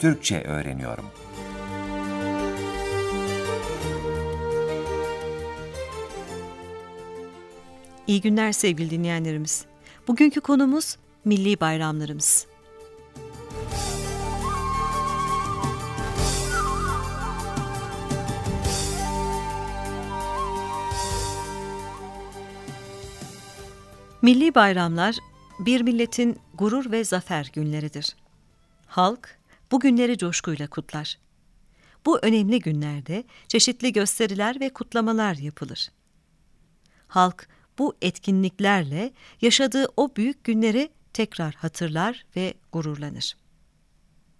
Türkçe öğreniyorum. İyi günler sevgili dinleyenlerimiz. Bugünkü konumuz milli bayramlarımız. Milli bayramlar bir milletin gurur ve zafer günleridir. Halk bu günleri coşkuyla kutlar. Bu önemli günlerde çeşitli gösteriler ve kutlamalar yapılır. Halk bu etkinliklerle yaşadığı o büyük günleri tekrar hatırlar ve gururlanır.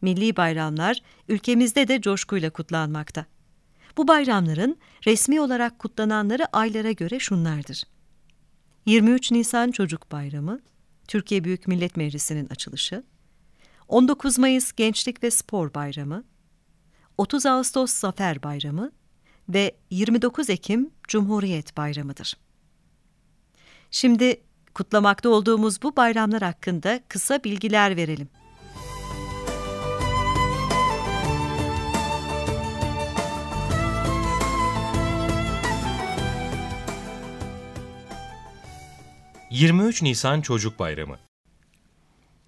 Milli bayramlar ülkemizde de coşkuyla kutlanmakta. Bu bayramların resmi olarak kutlananları aylara göre şunlardır. 23 Nisan Çocuk Bayramı, Türkiye Büyük Millet Meclisi'nin açılışı, 19 Mayıs Gençlik ve Spor Bayramı, 30 Ağustos Zafer Bayramı ve 29 Ekim Cumhuriyet Bayramıdır. Şimdi kutlamakta olduğumuz bu bayramlar hakkında kısa bilgiler verelim. ...23 Nisan Çocuk Bayramı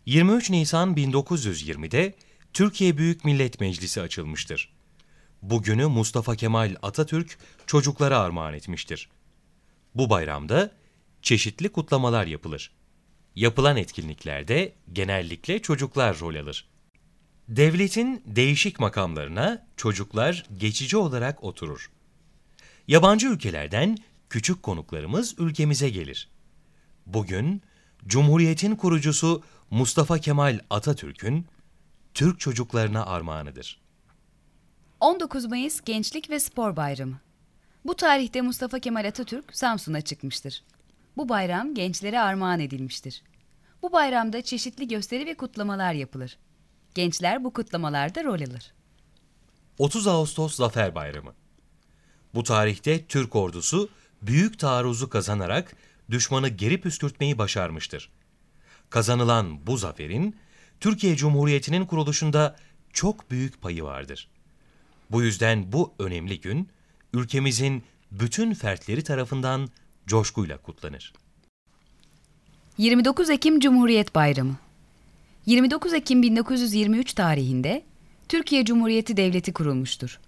23 Nisan 1920'de Türkiye Büyük Millet Meclisi açılmıştır. Bugünü Mustafa Kemal Atatürk çocuklara armağan etmiştir. Bu bayramda çeşitli kutlamalar yapılır. Yapılan etkinliklerde genellikle çocuklar rol alır. Devletin değişik makamlarına çocuklar geçici olarak oturur. Yabancı ülkelerden küçük konuklarımız ülkemize gelir. Bugün Cumhuriyet'in kurucusu Mustafa Kemal Atatürk'ün Türk çocuklarına armağanıdır. 19 Mayıs Gençlik ve Spor Bayramı. Bu tarihte Mustafa Kemal Atatürk Samsun'a çıkmıştır. Bu bayram gençlere armağan edilmiştir. Bu bayramda çeşitli gösteri ve kutlamalar yapılır. Gençler bu kutlamalarda rol alır. 30 Ağustos Zafer Bayramı. Bu tarihte Türk ordusu büyük taarruzu kazanarak düşmanı geri püskürtmeyi başarmıştır. Kazanılan bu zaferin Türkiye Cumhuriyeti'nin kuruluşunda çok büyük payı vardır. Bu yüzden bu önemli gün ülkemizin bütün fertleri tarafından coşkuyla kutlanır. 29 Ekim Cumhuriyet Bayramı 29 Ekim 1923 tarihinde Türkiye Cumhuriyeti Devleti kurulmuştur.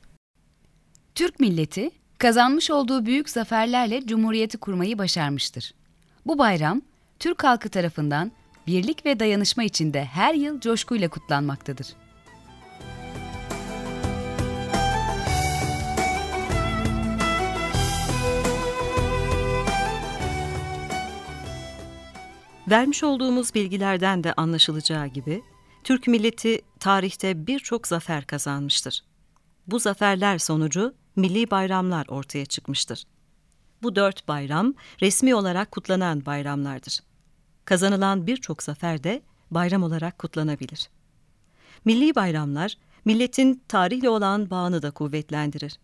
Türk milleti kazanmış olduğu büyük zaferlerle Cumhuriyeti kurmayı başarmıştır. Bu bayram Türk halkı tarafından birlik ve dayanışma içinde her yıl coşkuyla kutlanmaktadır. Vermiş olduğumuz bilgilerden de anlaşılacağı gibi, Türk milleti tarihte birçok zafer kazanmıştır. Bu zaferler sonucu milli bayramlar ortaya çıkmıştır. Bu dört bayram resmi olarak kutlanan bayramlardır. Kazanılan birçok zafer de bayram olarak kutlanabilir. Milli bayramlar, milletin tarihle olan bağını da kuvvetlendirir.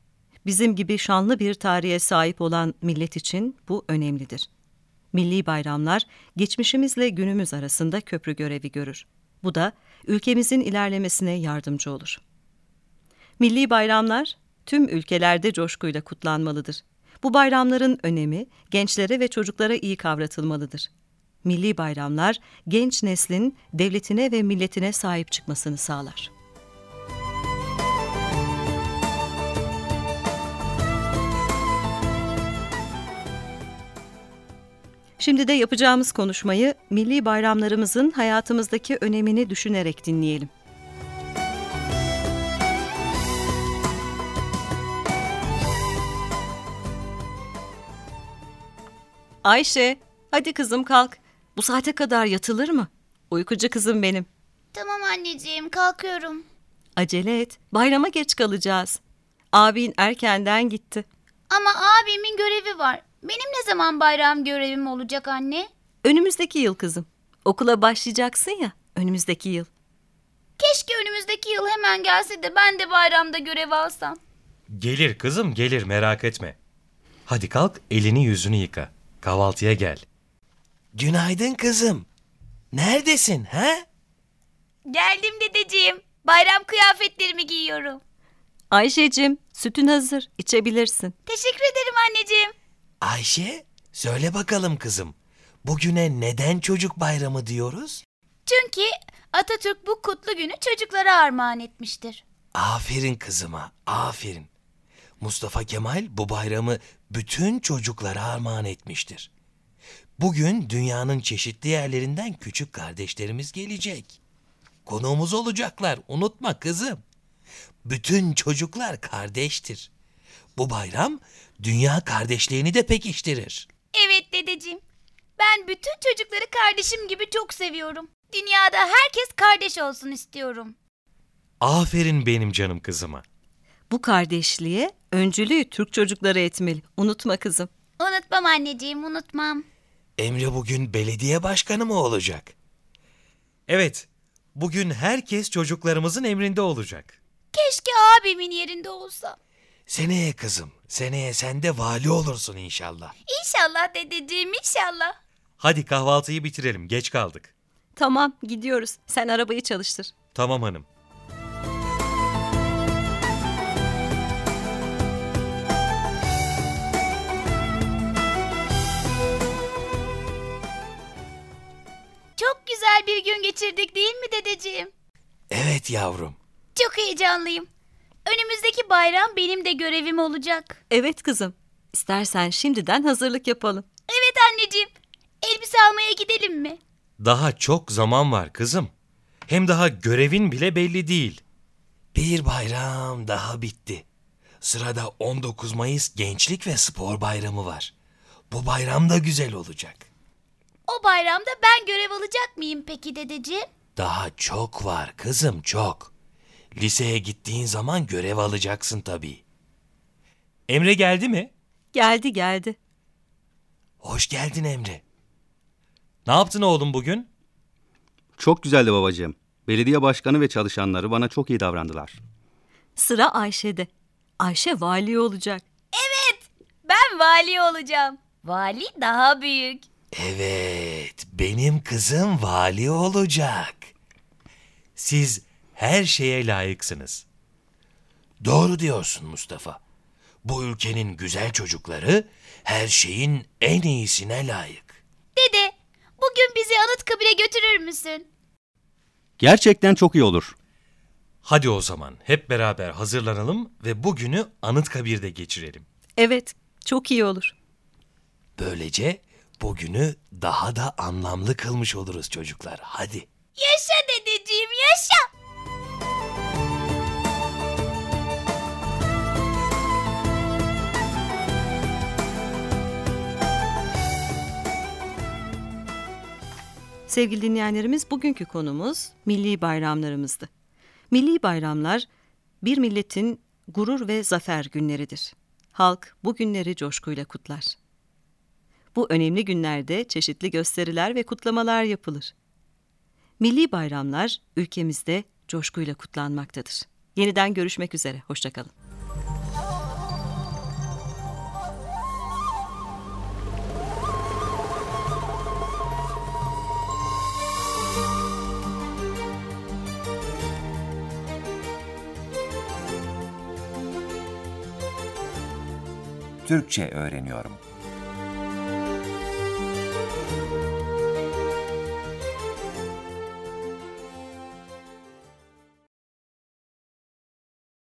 Bizim gibi şanlı bir tarihe sahip olan millet için bu önemlidir. Milli bayramlar geçmişimizle günümüz arasında köprü görevi görür. Bu da ülkemizin ilerlemesine yardımcı olur. Milli bayramlar tüm ülkelerde coşkuyla kutlanmalıdır. Bu bayramların önemi gençlere ve çocuklara iyi kavratılmalıdır. Milli bayramlar genç neslin devletine ve milletine sahip çıkmasını sağlar. Şimdi de yapacağımız konuşmayı milli bayramlarımızın hayatımızdaki önemini düşünerek dinleyelim. Ayşe, hadi kızım kalk. Bu saate kadar yatılır mı? Uykucu kızım benim. Tamam anneciğim kalkıyorum. Acele et, bayrama geç kalacağız. Abin erkenden gitti. Ama abimin görevi var. Benim ne zaman bayram görevim olacak anne? Önümüzdeki yıl kızım. Okula başlayacaksın ya, önümüzdeki yıl. Keşke önümüzdeki yıl hemen gelse de ben de bayramda görev alsam. Gelir kızım gelir merak etme. Hadi kalk elini yüzünü yıka. Kahvaltıya gel. Günaydın kızım. Neredesin ha? Geldim dedeciğim. Bayram kıyafetlerimi giyiyorum. Ayşe'cim sütün hazır, içebilirsin. Teşekkür ederim anneciğim. Ayşe, söyle bakalım kızım. Bugüne neden çocuk bayramı diyoruz? Çünkü Atatürk bu kutlu günü çocuklara armağan etmiştir. Aferin kızıma, aferin. Mustafa Kemal bu bayramı bütün çocuklara armağan etmiştir. Bugün dünyanın çeşitli yerlerinden küçük kardeşlerimiz gelecek. Konuğumuz olacaklar, unutma kızım. Bütün çocuklar kardeştir. Bu bayram dünya kardeşliğini de pekiştirir. Evet dedeciğim. Ben bütün çocukları kardeşim gibi çok seviyorum. Dünyada herkes kardeş olsun istiyorum. Aferin benim canım kızıma. Bu kardeşliğe öncülüğü Türk çocukları etmeli. Unutma kızım. Unutmam anneciğim, unutmam. Emre bugün belediye başkanı mı olacak? Evet, bugün herkes çocuklarımızın emrinde olacak. Keşke abimin yerinde olsa. Seneye kızım, seneye sen de vali olursun inşallah. İnşallah dedeciğim, inşallah. Hadi kahvaltıyı bitirelim, geç kaldık. Tamam gidiyoruz. Sen arabayı çalıştır. Tamam hanım. Güzel bir gün geçirdik değil mi dedeciğim? Evet yavrum. Çok heyecanlıyım. Önümüzdeki bayram benim de görevim olacak. Evet kızım. İstersen şimdiden hazırlık yapalım. Evet anneciğim. Elbise almaya gidelim mi? Daha çok zaman var kızım. Hem daha görevin bile belli değil. Bir bayram daha bitti. Sırada 19 Mayıs Gençlik ve Spor Bayramı var. Bu bayram da güzel olacak. O bayramda ben görev alacak mıyım peki dedeciğim? Daha çok var kızım çok. Liseye gittiğin zaman görev alacaksın tabii. Emre geldi mi? Geldi geldi. Hoş geldin Emre. Ne yaptın oğlum bugün? Çok güzeldi babacığım. Belediye başkanı ve çalışanları bana çok iyi davrandılar. Sıra Ayşe'de. Ayşe vali olacak. Ben vali olacağım. Vali daha büyük. Evet, benim kızım vali olacak. Siz her şeye layıksınız. Doğru diyorsun Mustafa. Bu ülkenin güzel çocukları her şeyin en iyisine layık. Dede, bugün bizi Anıtkabir'e götürür müsün? Gerçekten çok iyi olur. Hadi o zaman hep beraber hazırlanalım ve bugünü Anıtkabir'de geçirelim. Evet çok iyi olur. Böylece bugünü daha da anlamlı kılmış oluruz çocuklar. Hadi. Yaşa dedeciğim, yaşa. Sevgili dinleyenlerimiz bugünkü konumuz milli bayramlarımızdı. Milli bayramlar bir milletin gurur ve zafer günleridir. Halk bu günleri coşkuyla kutlar. Bu önemli günlerde çeşitli gösteriler ve kutlamalar yapılır. Milli bayramlar ülkemizde coşkuyla kutlanmaktadır. Yeniden görüşmek üzere, hoşçakalın. Türkçe öğreniyorum.